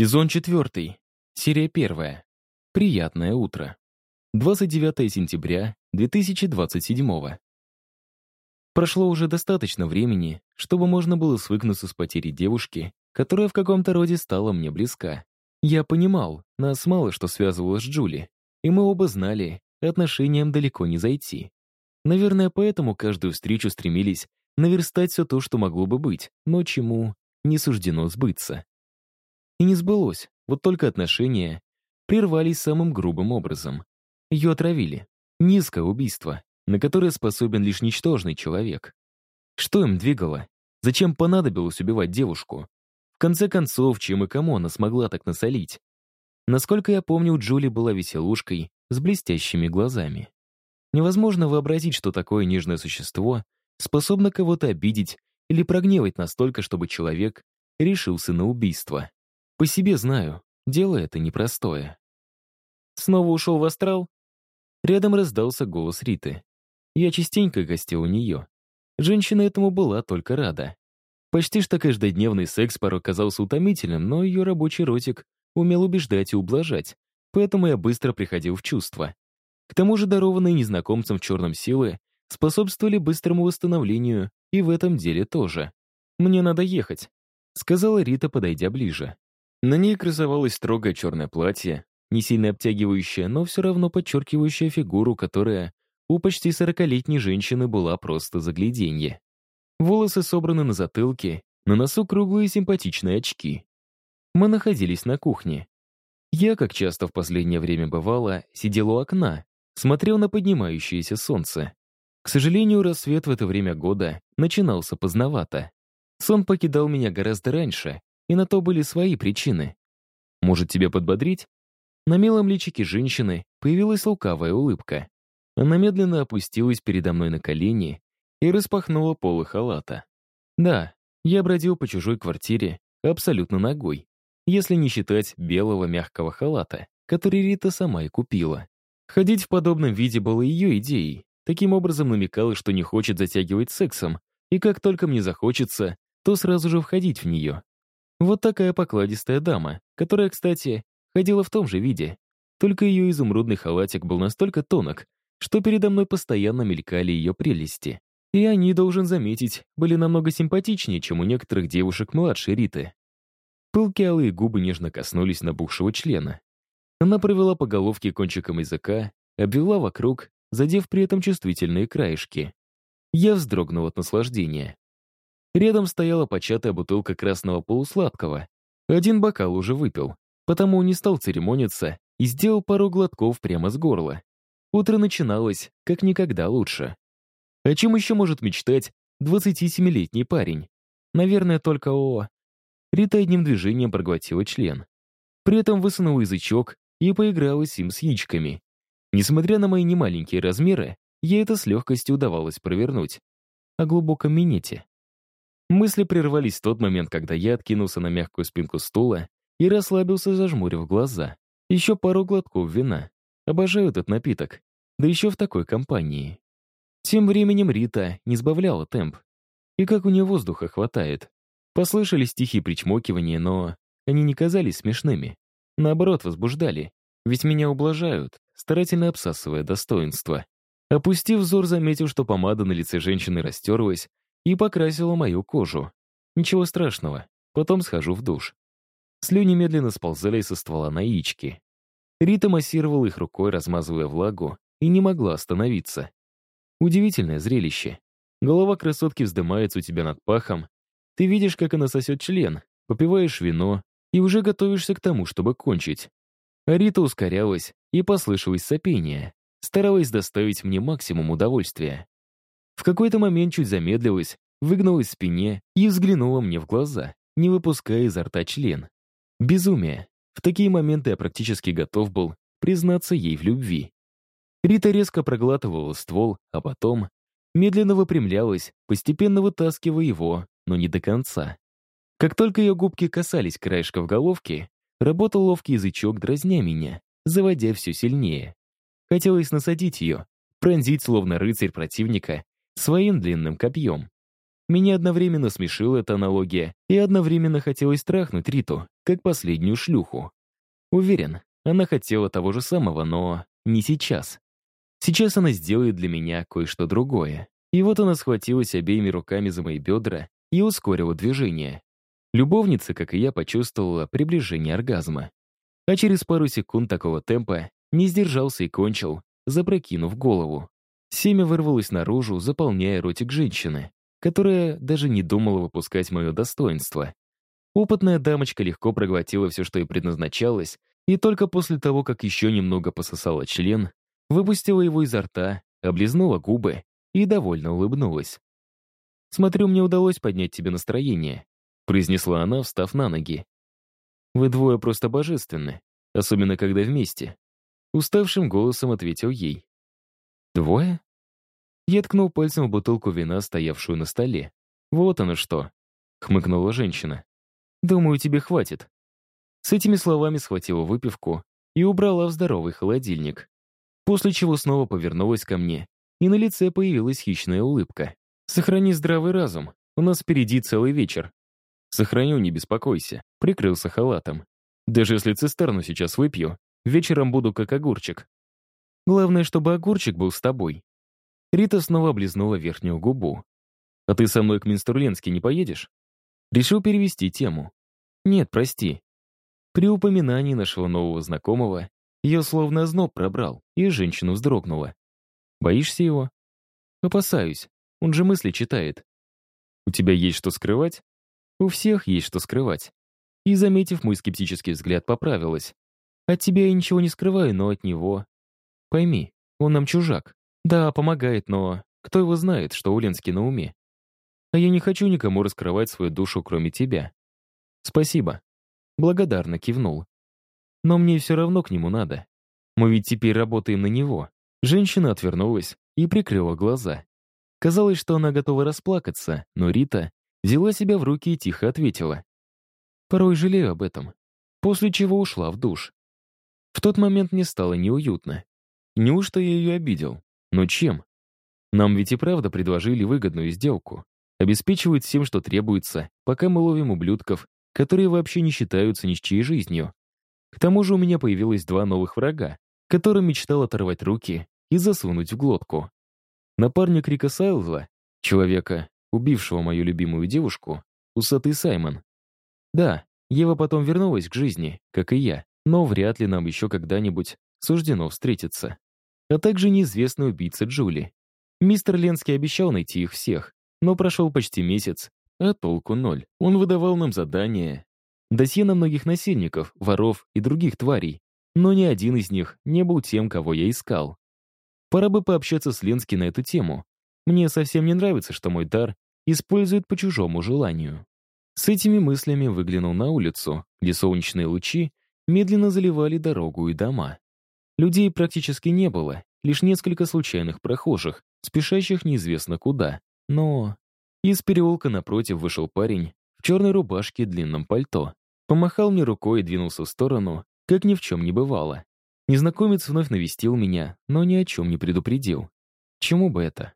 Сезон четвертый. Серия первая. Приятное утро. 29 сентября 2027 Прошло уже достаточно времени, чтобы можно было свыкнуться с потерей девушки, которая в каком-то роде стала мне близка. Я понимал, нас мало что связывало с Джули, и мы оба знали, отношениям далеко не зайти. Наверное, поэтому каждую встречу стремились наверстать все то, что могло бы быть, но чему не суждено сбыться. И не сбылось, вот только отношения прервались самым грубым образом. Ее отравили. Низкое убийство, на которое способен лишь ничтожный человек. Что им двигало? Зачем понадобилось убивать девушку? В конце концов, чем и кому она смогла так насолить? Насколько я помню, Джули была веселушкой с блестящими глазами. Невозможно вообразить, что такое нежное существо способно кого-то обидеть или прогневать настолько, чтобы человек решился на убийство. По себе знаю, дело это непростое. Снова ушел в астрал? Рядом раздался голос Риты. Я частенько гостил у нее. Женщина этому была только рада. Почти что каждодневный секс порой казался утомительным, но ее рабочий ротик умел убеждать и ублажать, поэтому я быстро приходил в чувство. К тому же дарованные незнакомцам в черном силы способствовали быстрому восстановлению и в этом деле тоже. «Мне надо ехать», — сказала Рита, подойдя ближе. На ней красовалось строгое черное платье, не сильно обтягивающее, но все равно подчеркивающее фигуру, которая у почти сорокалетней женщины была просто загляденье. Волосы собраны на затылке, на носу круглые симпатичные очки. Мы находились на кухне. Я, как часто в последнее время бывало, сидел у окна, смотрел на поднимающееся солнце. К сожалению, рассвет в это время года начинался поздновато. Сон покидал меня гораздо раньше, и на то были свои причины. Может, тебя подбодрить? На милом личике женщины появилась лукавая улыбка. Она медленно опустилась передо мной на колени и распахнула полы халата. Да, я бродил по чужой квартире абсолютно ногой, если не считать белого мягкого халата, который Рита сама и купила. Ходить в подобном виде было ее идеей. Таким образом намекала, что не хочет затягивать сексом, и как только мне захочется, то сразу же входить в нее. Вот такая покладистая дама, которая, кстати, ходила в том же виде. Только ее изумрудный халатик был настолько тонок, что передо мной постоянно мелькали ее прелести. И они, должен заметить, были намного симпатичнее, чем у некоторых девушек младшей Риты. Пылкие алые губы нежно коснулись набухшего члена. Она провела по головке кончиком языка, обвела вокруг, задев при этом чувствительные краешки. Я вздрогнул от наслаждения. Рядом стояла початая бутылка красного полусладкого. Один бокал уже выпил, потому не стал церемониться и сделал пару глотков прямо с горла. Утро начиналось как никогда лучше. О чем еще может мечтать 27-летний парень? Наверное, только о... Рита одним движением проглотила член. При этом высунула язычок и поигралась им с яичками. Несмотря на мои немаленькие размеры, ей это с легкостью удавалось провернуть. О глубоком минете. Мысли прервались в тот момент, когда я откинулся на мягкую спинку стула и расслабился, зажмурив глаза. Еще пару глотков вина. Обожаю этот напиток. Да еще в такой компании. Тем временем Рита не сбавляла темп. И как у нее воздуха хватает. Послышались тихие причмокивания, но они не казались смешными. Наоборот, возбуждали. Ведь меня ублажают, старательно обсасывая достоинство. Опустив взор, заметил, что помада на лице женщины растерлась и покрасила мою кожу. Ничего страшного, потом схожу в душ. Слюни медленно сползали со ствола на яички. Рита массировала их рукой, размазывая влагу, и не могла остановиться. Удивительное зрелище. Голова красотки вздымается у тебя над пахом. Ты видишь, как она сосет член, попиваешь вино, и уже готовишься к тому, чтобы кончить. Рита ускорялась, и послышалось сопение, старалась доставить мне максимум удовольствия. В какой-то момент чуть замедлилась, выгнулась в спине и взглянула мне в глаза, не выпуская изо рта член. Безумие. В такие моменты я практически готов был признаться ей в любви. Рита резко проглатывала ствол, а потом медленно выпрямлялась, постепенно вытаскивая его, но не до конца. Как только ее губки касались краешков головки, работал ловкий язычок, дразня меня, заводя все сильнее. Хотелось насадить ее, пронзить, словно рыцарь противника, своим длинным копьем. Меня одновременно смешила эта аналогия, и одновременно хотелось трахнуть Риту, как последнюю шлюху. Уверен, она хотела того же самого, но не сейчас. Сейчас она сделает для меня кое-что другое. И вот она схватилась обеими руками за мои бедра и ускорила движение. Любовница, как и я, почувствовала приближение оргазма. А через пару секунд такого темпа не сдержался и кончил, запрокинув голову. Семя вырвалось наружу, заполняя ротик женщины, которая даже не думала выпускать мое достоинство. Опытная дамочка легко проглотила все, что ей предназначалось, и только после того, как еще немного пососала член, выпустила его изо рта, облизнула губы и довольно улыбнулась. «Смотрю, мне удалось поднять тебе настроение», произнесла она, встав на ноги. «Вы двое просто божественны, особенно когда вместе», уставшим голосом ответил ей. «Двое?» Я ткнул пальцем в бутылку вина, стоявшую на столе. «Вот оно что», — хмыкнула женщина. «Думаю, тебе хватит». С этими словами схватила выпивку и убрала в здоровый холодильник после чего снова повернулась ко мне, и на лице появилась хищная улыбка. «Сохрани здравый разум, у нас впереди целый вечер». «Сохраню, не беспокойся», — прикрылся халатом. «Даже если цистерну сейчас выпью, вечером буду как огурчик». «Главное, чтобы огурчик был с тобой». Рита снова облизнула верхнюю губу. «А ты со мной к Минстурленске не поедешь?» Решил перевести тему. «Нет, прости». При упоминании нашего нового знакомого ее словно зноб пробрал, и женщина вздрогнула. «Боишься его?» «Опасаюсь. Он же мысли читает». «У тебя есть что скрывать?» «У всех есть что скрывать». И, заметив мой скептический взгляд, поправилась. «От тебя я ничего не скрываю, но от него...» «Пойми, он нам чужак. Да, помогает, но кто его знает, что у Ленски на уме? А я не хочу никому раскрывать свою душу, кроме тебя». «Спасибо». Благодарно кивнул. Но мне все равно к нему надо. Мы ведь теперь работаем на него. Женщина отвернулась и прикрыла глаза. Казалось, что она готова расплакаться, но Рита взяла себя в руки и тихо ответила. Порой жалею об этом. После чего ушла в душ. В тот момент мне стало неуютно. Неужто я ее обидел? Но чем? Нам ведь и правда предложили выгодную сделку. Обеспечивают всем, что требуется, пока мы ловим ублюдков, которые вообще не считаются ни с чьей жизнью. К тому же у меня появилось два новых врага, которым мечтал оторвать руки и засунуть в глотку. Напарник Рика Сайлза, человека, убившего мою любимую девушку, усатый Саймон. Да, Ева потом вернулась к жизни, как и я, но вряд ли нам еще когда-нибудь суждено встретиться. А также неизвестный убийца Джули. Мистер Ленский обещал найти их всех, но прошел почти месяц, а толку ноль. Он выдавал нам задания, Досье на многих насильников, воров и других тварей, но ни один из них не был тем, кого я искал. Пора бы пообщаться с Ленски на эту тему. Мне совсем не нравится, что мой дар используют по чужому желанию. С этими мыслями выглянул на улицу, где солнечные лучи медленно заливали дорогу и дома. Людей практически не было, лишь несколько случайных прохожих, спешащих неизвестно куда. Но из переулка напротив вышел парень в черной рубашке и длинном пальто. Помахал мне рукой и двинулся в сторону, как ни в чем не бывало. Незнакомец вновь навестил меня, но ни о чем не предупредил. Чему бы это?